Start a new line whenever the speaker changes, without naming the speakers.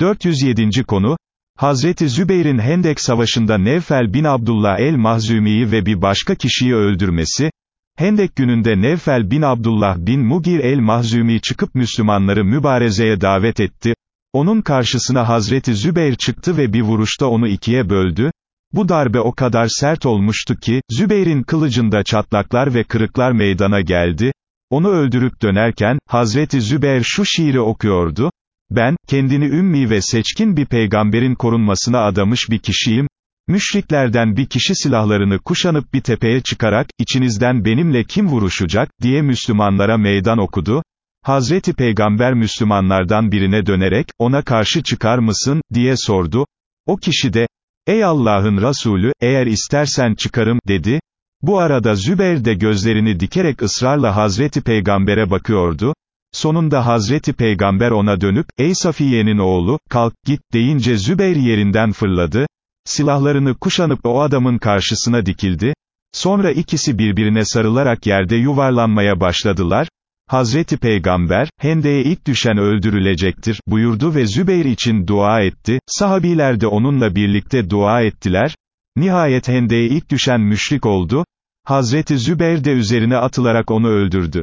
407. konu, Hazreti Zübeyir'in Hendek Savaşı'nda Nevfel bin Abdullah el-Mahzumi'yi ve bir başka kişiyi öldürmesi, Hendek gününde Nevfel bin Abdullah bin Mugir el-Mahzumi çıkıp Müslümanları mübarezeye davet etti, onun karşısına Hazreti Zübeyir çıktı ve bir vuruşta onu ikiye böldü, bu darbe o kadar sert olmuştu ki, Zübeyir'in kılıcında çatlaklar ve kırıklar meydana geldi, onu öldürüp dönerken, Hazreti Zübeyir şu şiiri okuyordu, ben, kendini ümmi ve seçkin bir peygamberin korunmasına adamış bir kişiyim, müşriklerden bir kişi silahlarını kuşanıp bir tepeye çıkarak, içinizden benimle kim vuruşacak, diye Müslümanlara meydan okudu, Hazreti Peygamber Müslümanlardan birine dönerek, ona karşı çıkar mısın, diye sordu, o kişi de, ey Allah'ın Resulü, eğer istersen çıkarım, dedi, bu arada Zübeyir de gözlerini dikerek ısrarla Hazreti Peygamber'e bakıyordu, Sonunda Hazreti Peygamber ona dönüp, ey Safiye'nin oğlu, kalk git deyince Zübeyir yerinden fırladı, silahlarını kuşanıp o adamın karşısına dikildi, sonra ikisi birbirine sarılarak yerde yuvarlanmaya başladılar, Hazreti Peygamber, Hende'ye ilk düşen öldürülecektir, buyurdu ve Zübeyir için dua etti, sahabiler de onunla birlikte dua ettiler, nihayet Hende'ye ilk düşen müşrik oldu, Hazreti Zübeyir de üzerine atılarak onu öldürdü.